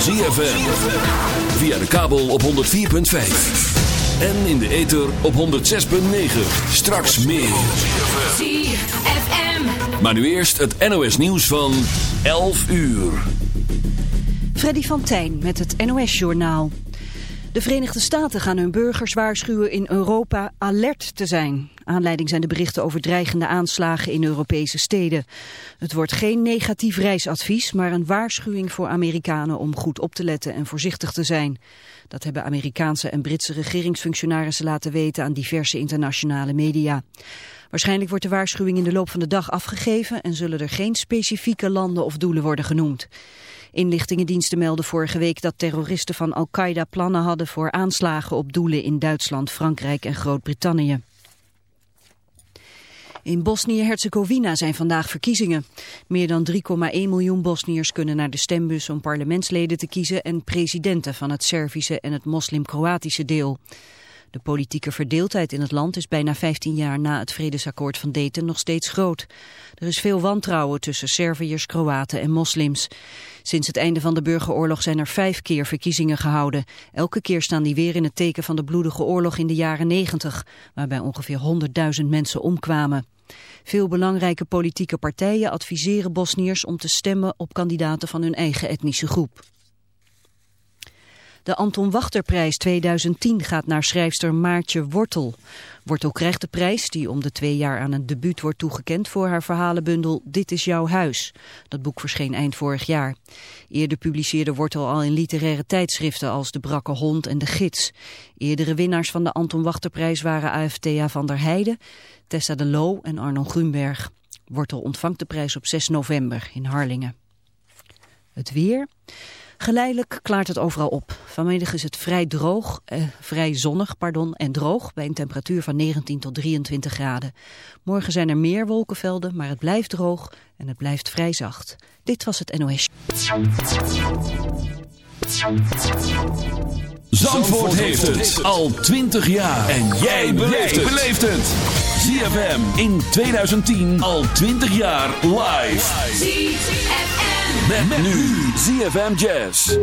van ZFM. Via de kabel op 104.5. En in de ether op 106.9. Straks meer. ZFM. Maar nu eerst het NOS nieuws van 11 uur. Freddy van Tijn met het NOS Journaal. De Verenigde Staten gaan hun burgers waarschuwen in Europa alert te zijn. Aanleiding zijn de berichten over dreigende aanslagen in Europese steden. Het wordt geen negatief reisadvies, maar een waarschuwing voor Amerikanen om goed op te letten en voorzichtig te zijn. Dat hebben Amerikaanse en Britse regeringsfunctionarissen laten weten aan diverse internationale media. Waarschijnlijk wordt de waarschuwing in de loop van de dag afgegeven en zullen er geen specifieke landen of doelen worden genoemd. Inlichtingendiensten melden vorige week dat terroristen van Al-Qaeda plannen hadden voor aanslagen op doelen in Duitsland, Frankrijk en Groot-Brittannië. In Bosnië-Herzegovina zijn vandaag verkiezingen. Meer dan 3,1 miljoen Bosniërs kunnen naar de stembus om parlementsleden te kiezen en presidenten van het Servische en het moslim-Kroatische deel. De politieke verdeeldheid in het land is bijna 15 jaar na het vredesakkoord van Dayton nog steeds groot. Er is veel wantrouwen tussen Serviërs, Kroaten en moslims. Sinds het einde van de burgeroorlog zijn er vijf keer verkiezingen gehouden. Elke keer staan die weer in het teken van de bloedige oorlog in de jaren 90, waarbij ongeveer 100.000 mensen omkwamen. Veel belangrijke politieke partijen adviseren Bosniërs om te stemmen op kandidaten van hun eigen etnische groep. De Anton Wachterprijs 2010 gaat naar schrijfster Maartje Wortel. Wortel krijgt de prijs, die om de twee jaar aan een debuut wordt toegekend voor haar verhalenbundel Dit is jouw huis. Dat boek verscheen eind vorig jaar. Eerder publiceerde Wortel al in literaire tijdschriften als De Brakke Hond en De Gids. Eerdere winnaars van de Anton Wachterprijs waren AFTA van der Heijden, Tessa de Loo en Arno Grunberg. Wortel ontvangt de prijs op 6 november in Harlingen. Het weer... Geleidelijk klaart het overal op. Vanmiddag is het vrij droog, eh, vrij zonnig pardon, en droog bij een temperatuur van 19 tot 23 graden. Morgen zijn er meer wolkenvelden, maar het blijft droog en het blijft vrij zacht. Dit was het NOS. Zandvoort heeft het al 20 jaar. En jij beleeft het. ZFM in 2010 al 20 jaar live. ZFM. Met, nu ZFM Jazz.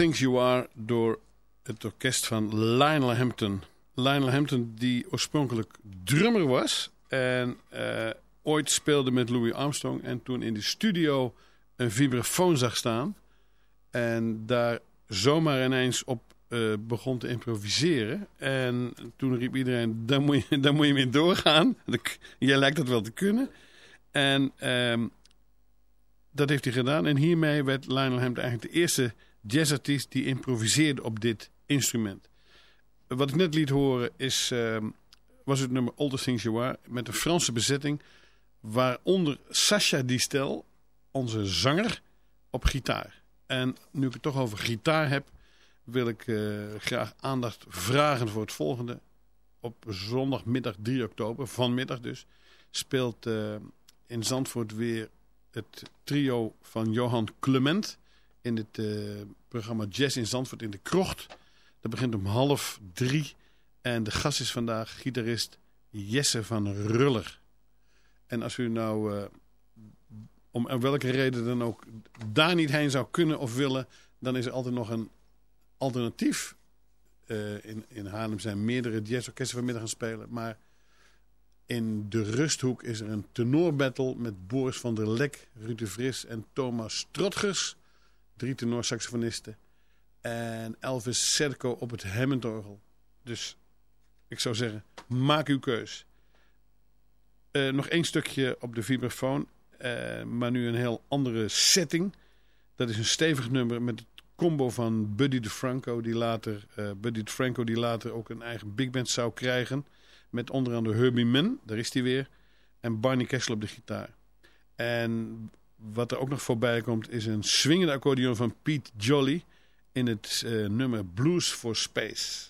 Things You Are door het orkest van Lionel Hampton. Lionel Hampton die oorspronkelijk drummer was en uh, ooit speelde met Louis Armstrong en toen in de studio een vibrafoon zag staan en daar zomaar ineens op uh, begon te improviseren. En toen riep iedereen, daar moet je, daar moet je mee doorgaan. Jij lijkt dat wel te kunnen. En um, dat heeft hij gedaan. En hiermee werd Lionel Hampton eigenlijk de eerste jazzartiest die improviseerde op dit instrument. Wat ik net liet horen is, uh, was het nummer the Things You Are met een Franse bezetting. Waaronder Sacha Distel, onze zanger, op gitaar. En nu ik het toch over gitaar heb, wil ik uh, graag aandacht vragen voor het volgende. Op zondagmiddag 3 oktober, vanmiddag dus, speelt uh, in Zandvoort weer het trio van Johan Clement in het uh, programma Jazz in Zandvoort in de Krocht. Dat begint om half drie. En de gast is vandaag gitarist Jesse van Ruller. En als u nou, uh, om welke reden dan ook, daar niet heen zou kunnen of willen... dan is er altijd nog een alternatief. Uh, in, in Haarlem zijn meerdere jazzorkesten vanmiddag gaan spelen. Maar in de Rusthoek is er een tenorbattle met Boris van der Lek, Ruud de Vris en Thomas Trotgers. Drie tenorsaxofonisten. En Elvis Serco op het Hammondorgel. Dus ik zou zeggen, maak uw keus. Uh, nog één stukje op de vibrafoon. Uh, maar nu een heel andere setting. Dat is een stevig nummer met het combo van Buddy DeFranco. Die later, uh, Buddy DeFranco die later ook een eigen big band zou krijgen. Met onder andere Herbie Mann, daar is hij weer. En Barney Kessel op de gitaar. En wat er ook nog voorbij komt is een swingende accordeon van Pete Jolly in het uh, nummer Blues for Space.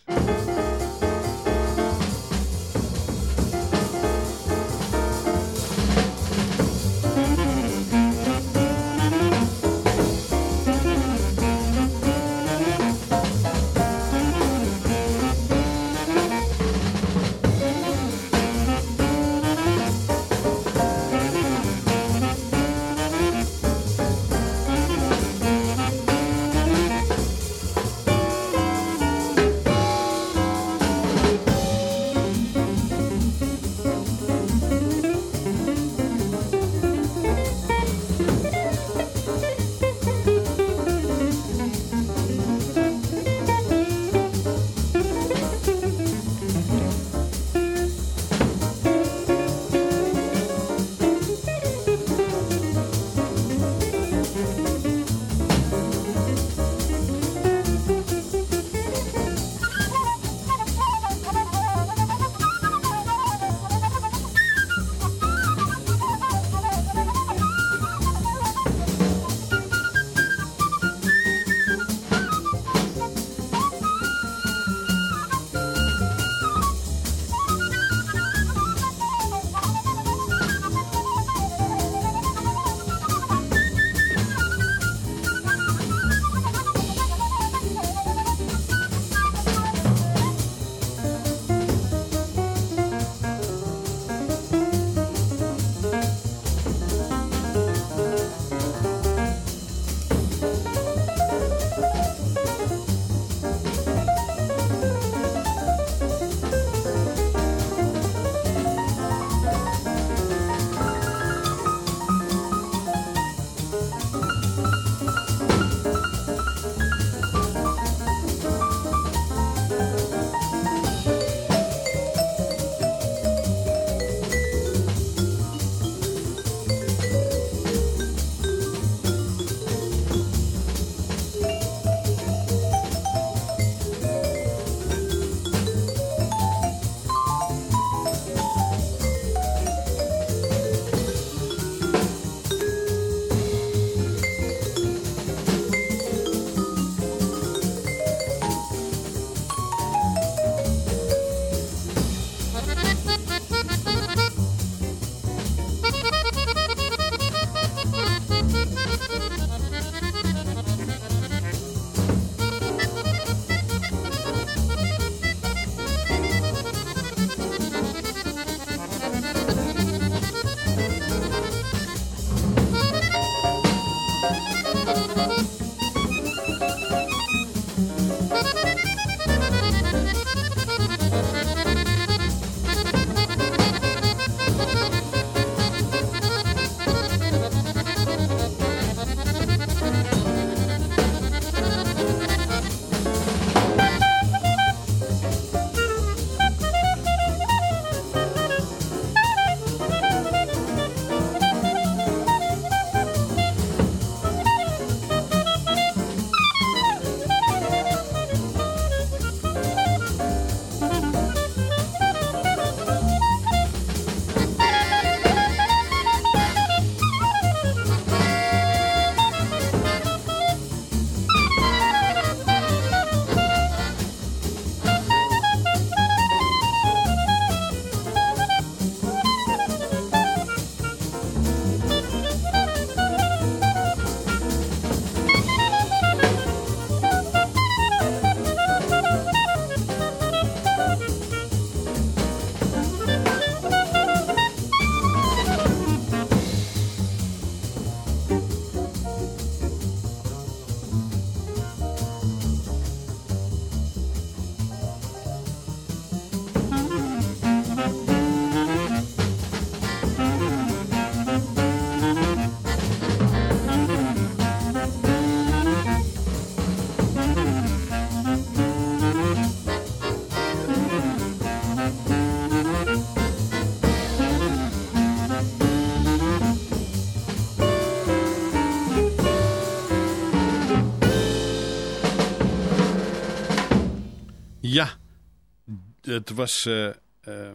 Het was uh, uh,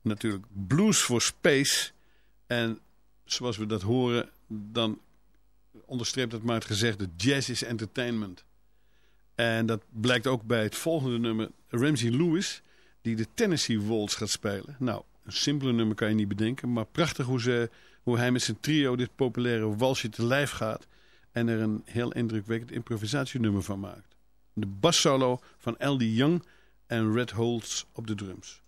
natuurlijk Blues for Space. En zoals we dat horen, dan onderstreept het maar het gezegde jazz is entertainment. En dat blijkt ook bij het volgende nummer, Ramsey Lewis, die de Tennessee Waltz gaat spelen. Nou, een simpele nummer kan je niet bedenken, maar prachtig hoe, ze, hoe hij met zijn trio dit populaire walsje te lijf gaat en er een heel indrukwekkend improvisatienummer van maakt. De bassolo van L.D. Young en Red Holtz op de drums.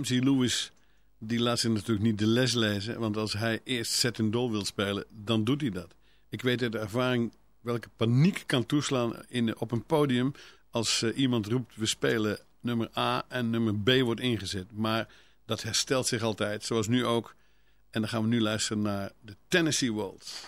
MC Lewis, die laat zich natuurlijk niet de les lezen. Want als hij eerst set in dol wil spelen, dan doet hij dat. Ik weet uit de ervaring welke paniek kan toeslaan in, op een podium... als eh, iemand roept, we spelen nummer A en nummer B wordt ingezet. Maar dat herstelt zich altijd, zoals nu ook. En dan gaan we nu luisteren naar de Tennessee Waltz.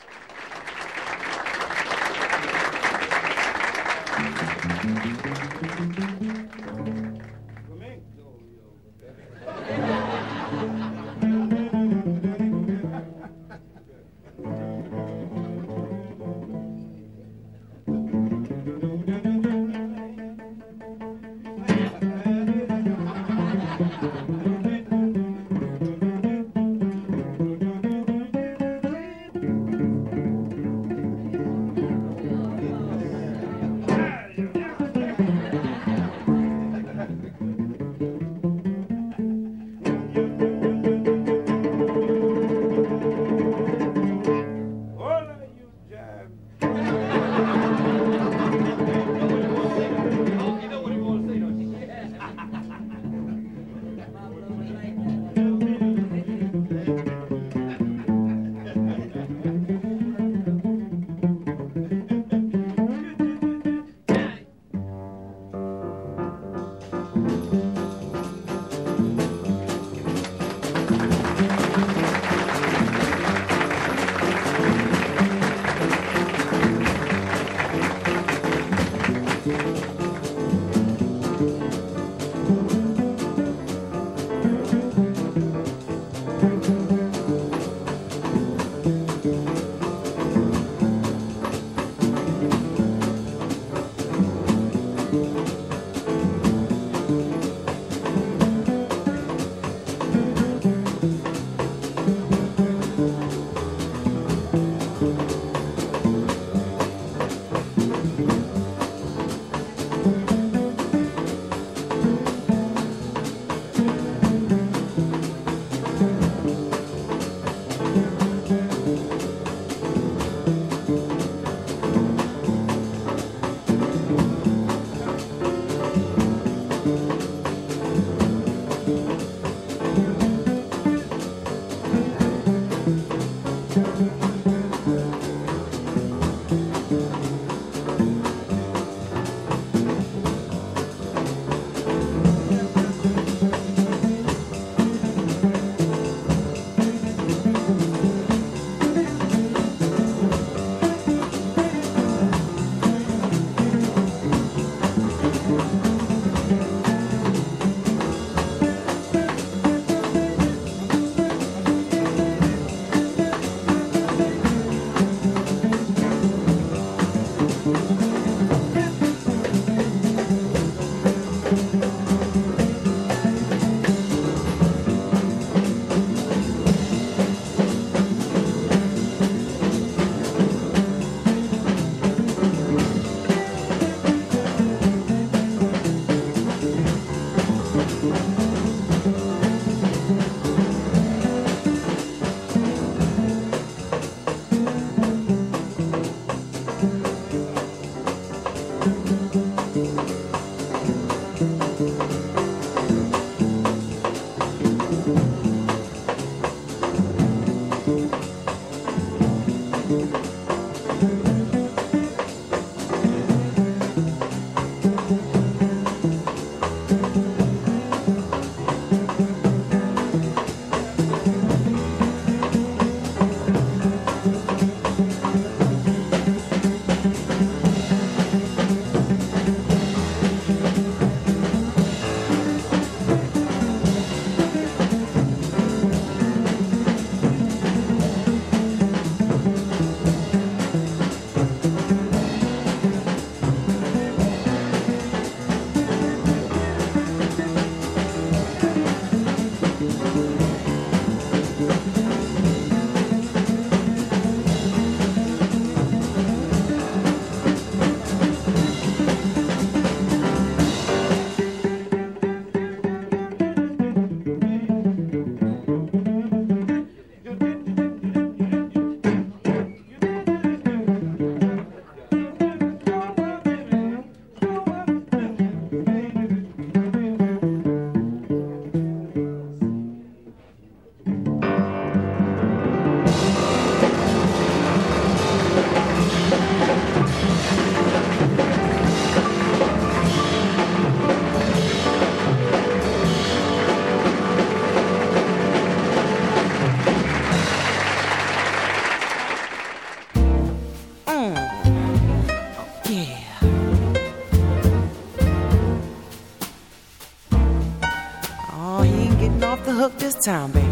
Time, baby.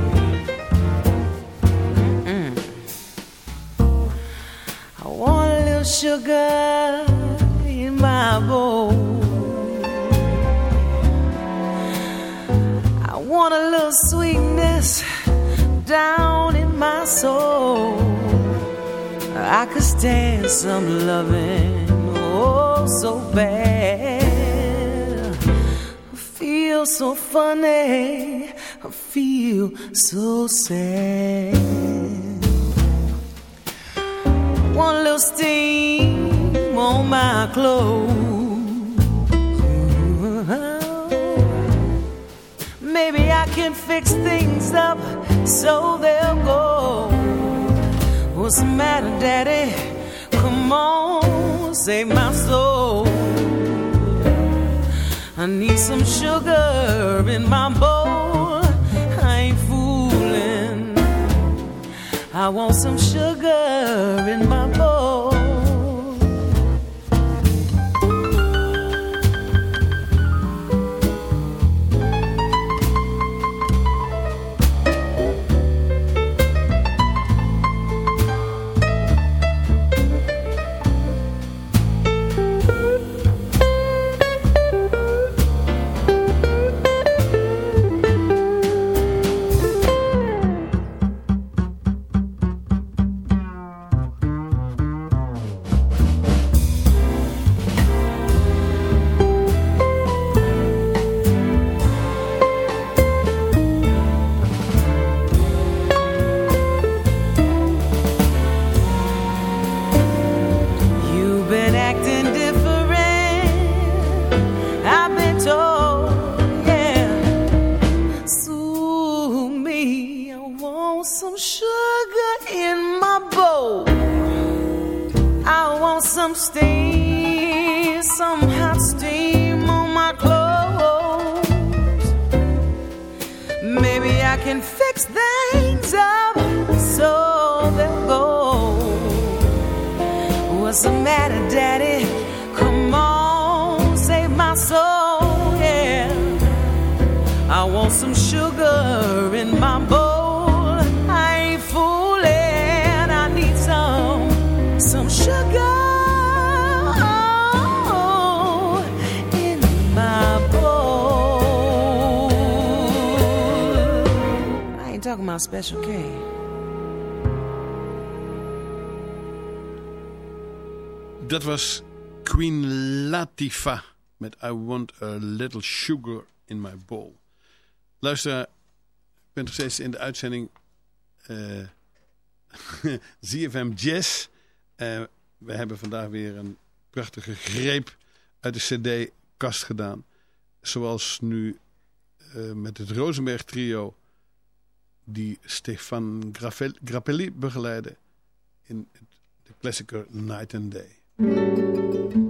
Feel so funny, I feel so sad. One little steam on my clothes. Maybe I can fix things up so they'll go. What's the matter, Daddy? Come on, save my soul. I need some sugar in my bowl. I ain't fooling. I want some sugar in my bowl. What's the matter, Daddy? Come on, save my soul, yeah. I want some sugar in my bowl. I ain't fooling. I need some, some sugar oh, in my bowl. I ain't talking about Special K. Dat was Queen Latifah met I Want a Little Sugar in My Bowl. Luister, ik ben nog steeds in de uitzending eh ZFM Jazz. Eh, we hebben vandaag weer een prachtige greep uit de cd-kast gedaan. Zoals nu eh, met het Rosenberg trio die Stefan Grappelli begeleidde in de klassieker Night and Day. Thank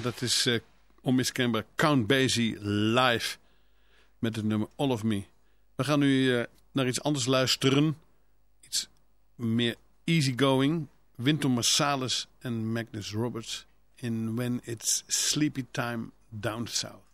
Dat is uh, onmiskenbaar Count Basie live met het nummer All of Me. We gaan nu uh, naar iets anders luisteren. Iets meer easygoing. Winter Marsalis en Magnus Roberts in When It's Sleepy Time Down South.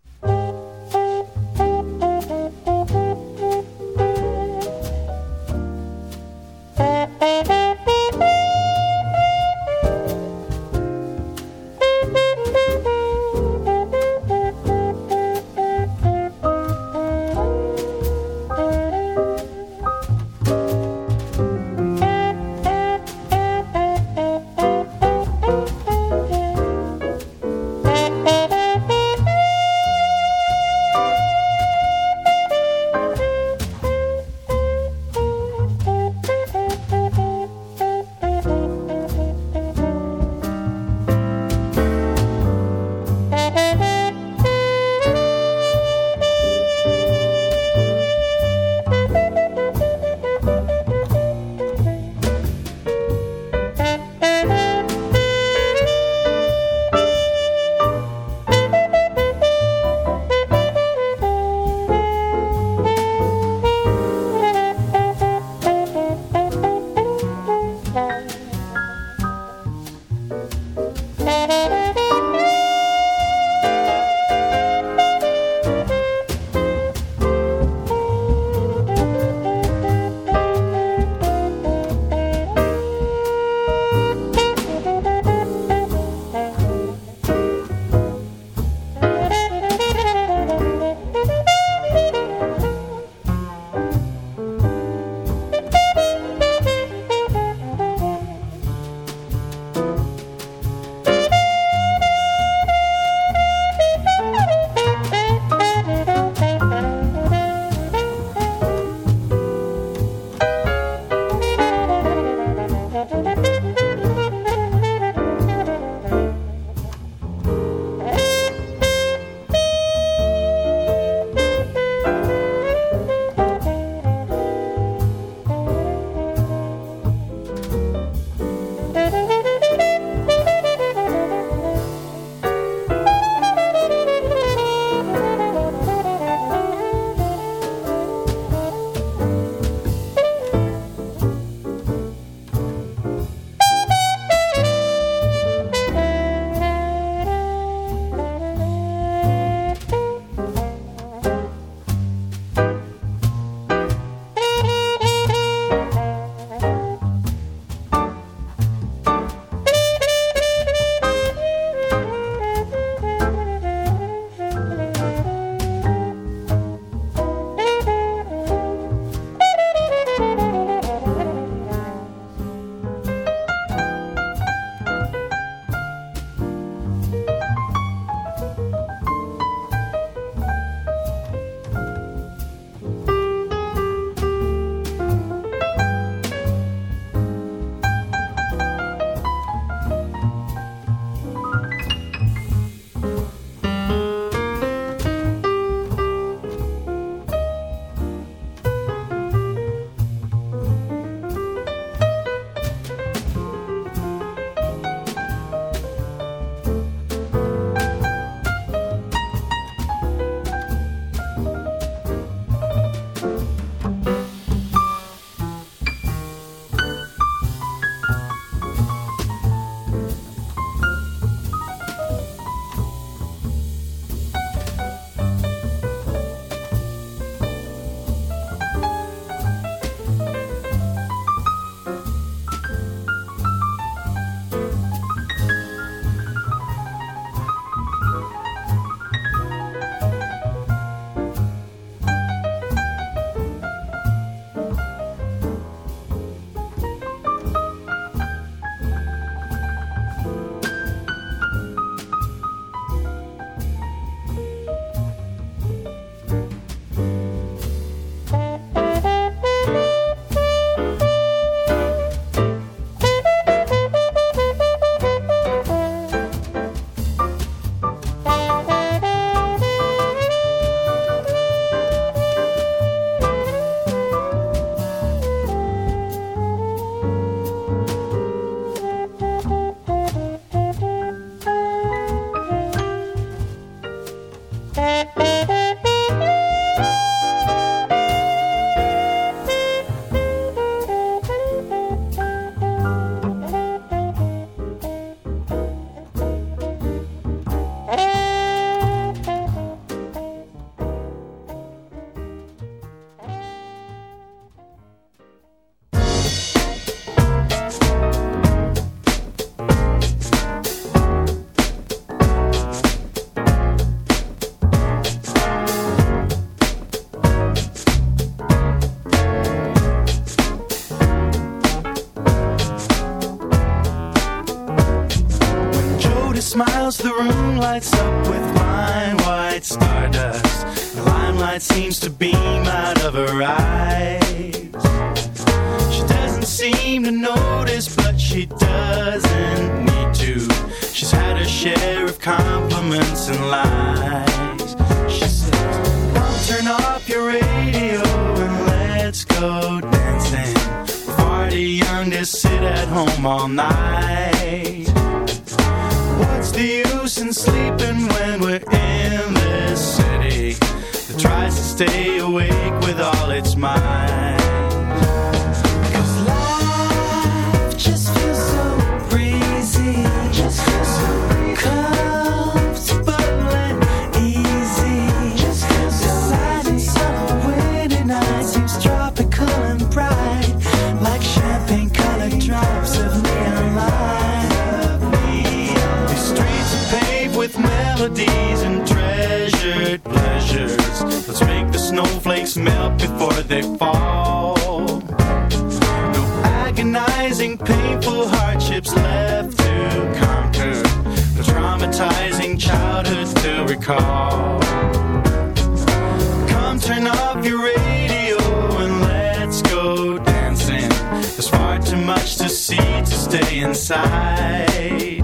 inside.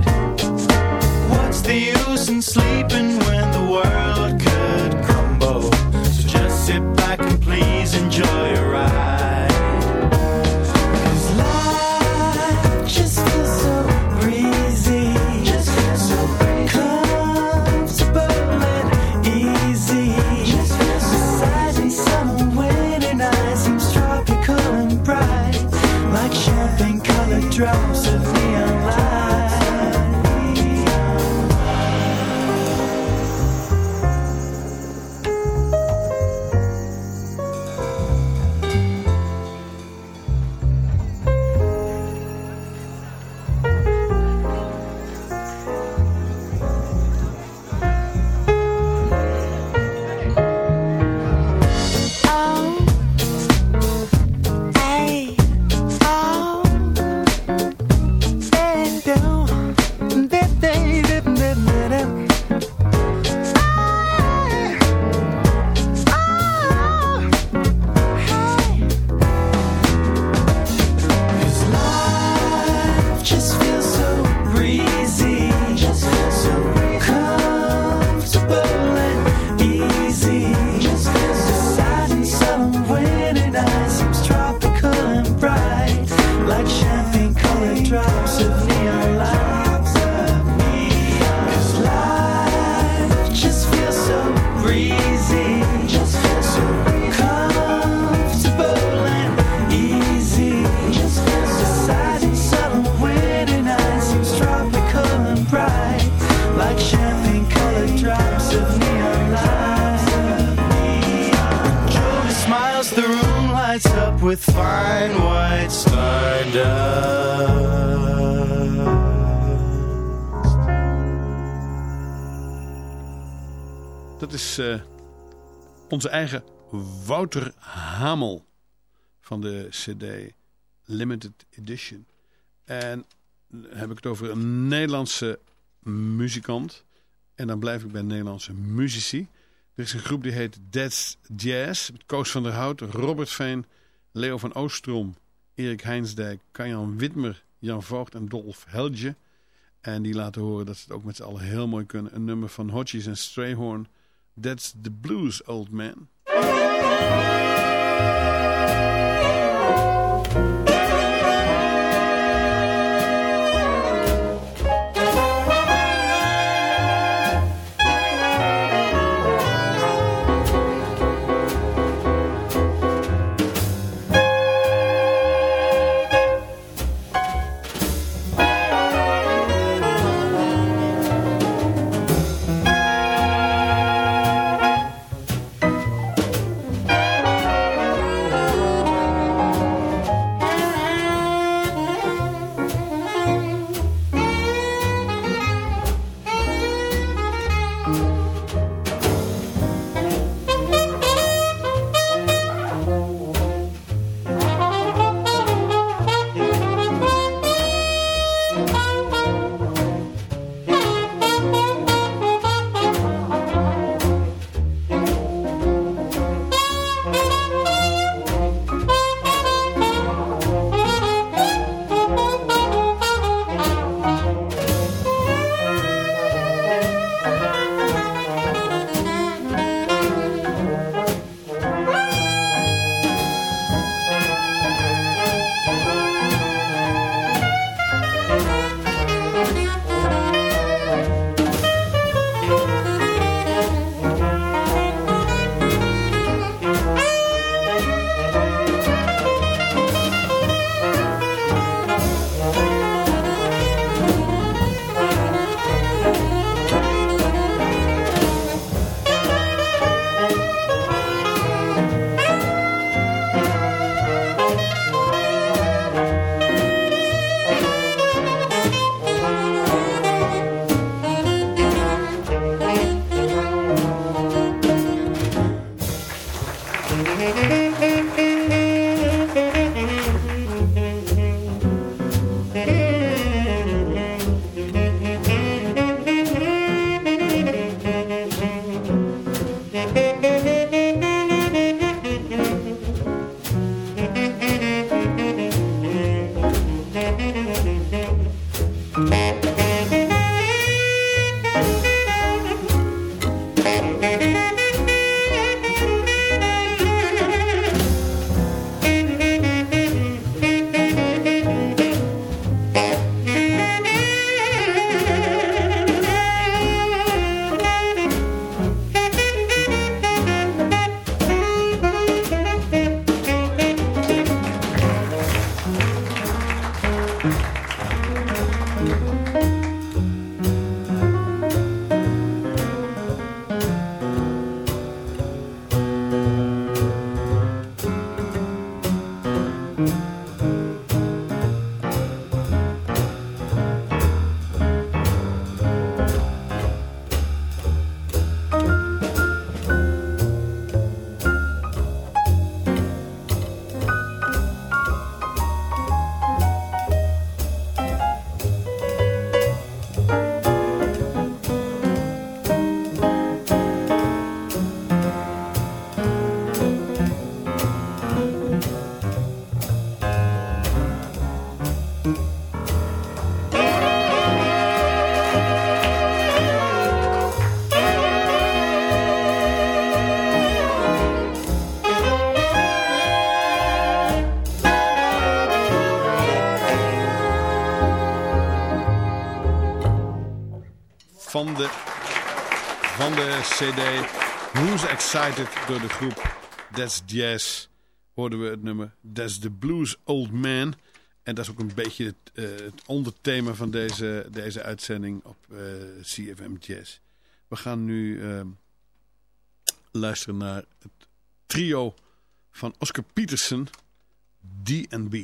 What's the use in sleeping when the world could crumble? So just sit back and please enjoy. lights up with fine white stardust. Dat is eh, onze eigen Wouter Hamel van de CD Limited Edition. En dan heb ik het over een Nederlandse muzikant. En dan blijf ik bij Nederlandse muzici. Er is een groep die heet Dead Jazz. Met Koos van der Hout, Robert Veen, Leo van Oostrom, Erik Heinsdijk, Kajan Witmer, Jan Voogd en Dolf Helge. En die laten horen dat ze het ook met z'n allen heel mooi kunnen. Een nummer van Hodges en Strayhorn. That's the blues, old man. Van de, van de cd Who's Excited door de groep That's Jazz hoorden we het nummer That's the Blues Old Man. En dat is ook een beetje het, het onderthema van deze, deze uitzending op uh, CFM Jazz. We gaan nu uh, luisteren naar het trio van Oscar Peterson, D&B.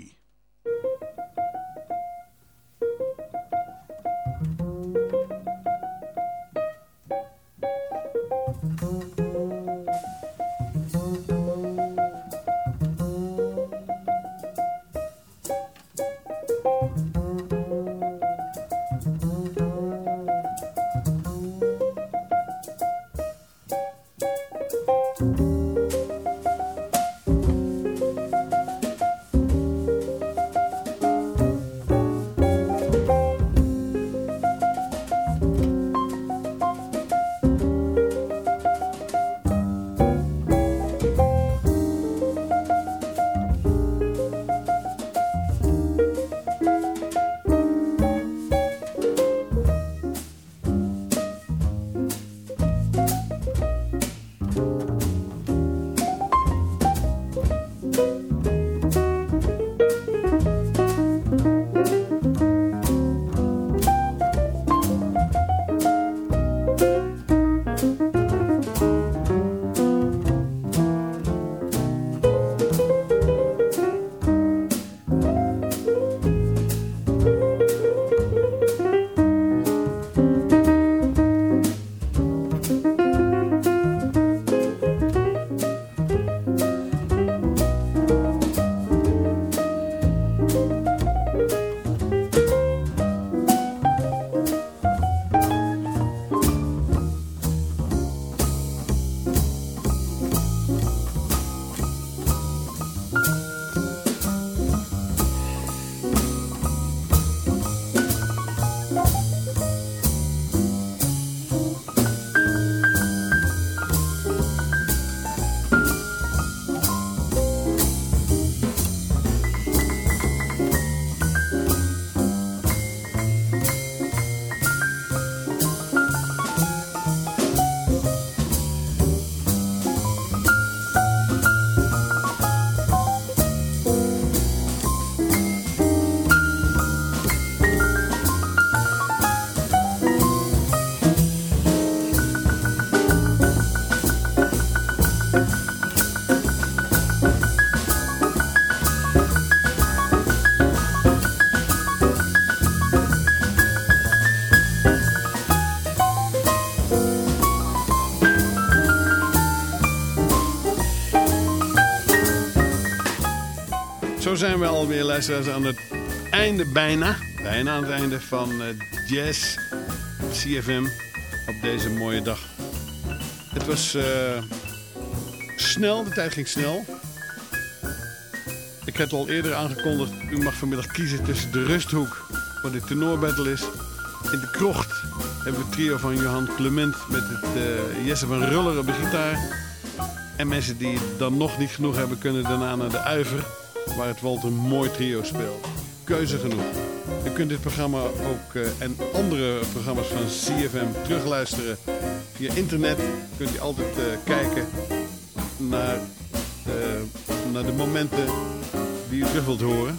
Zijn we alweer luisteraars aan het einde, bijna, bijna aan het einde van uh, Jazz CFM op deze mooie dag. Het was uh, snel, de tijd ging snel. Ik heb al eerder aangekondigd, u mag vanmiddag kiezen tussen de rusthoek, waar de tenorbattle is, in de krocht hebben we het trio van Johan Clement met het uh, Jesse van Ruller op de gitaar. En mensen die dan nog niet genoeg hebben, kunnen daarna naar de Uiver, waar het Walter een mooi trio speelt. Keuze genoeg. U kunt dit programma ook uh, en andere programma's van CFM terugluisteren via internet. Kunt u altijd uh, kijken naar, naar de momenten die u terug wilt horen.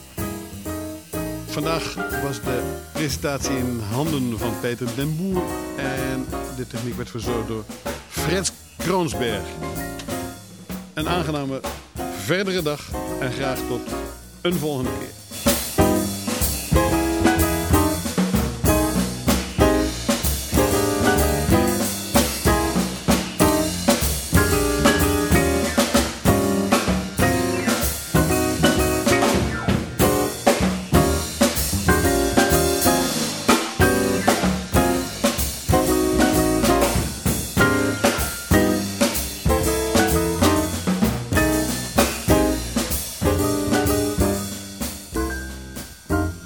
Vandaag was de presentatie in handen van Peter den Boer. En de techniek werd verzorgd door Frits Kroonsberg. Een aangename verdere dag en graag tot een volgende keer.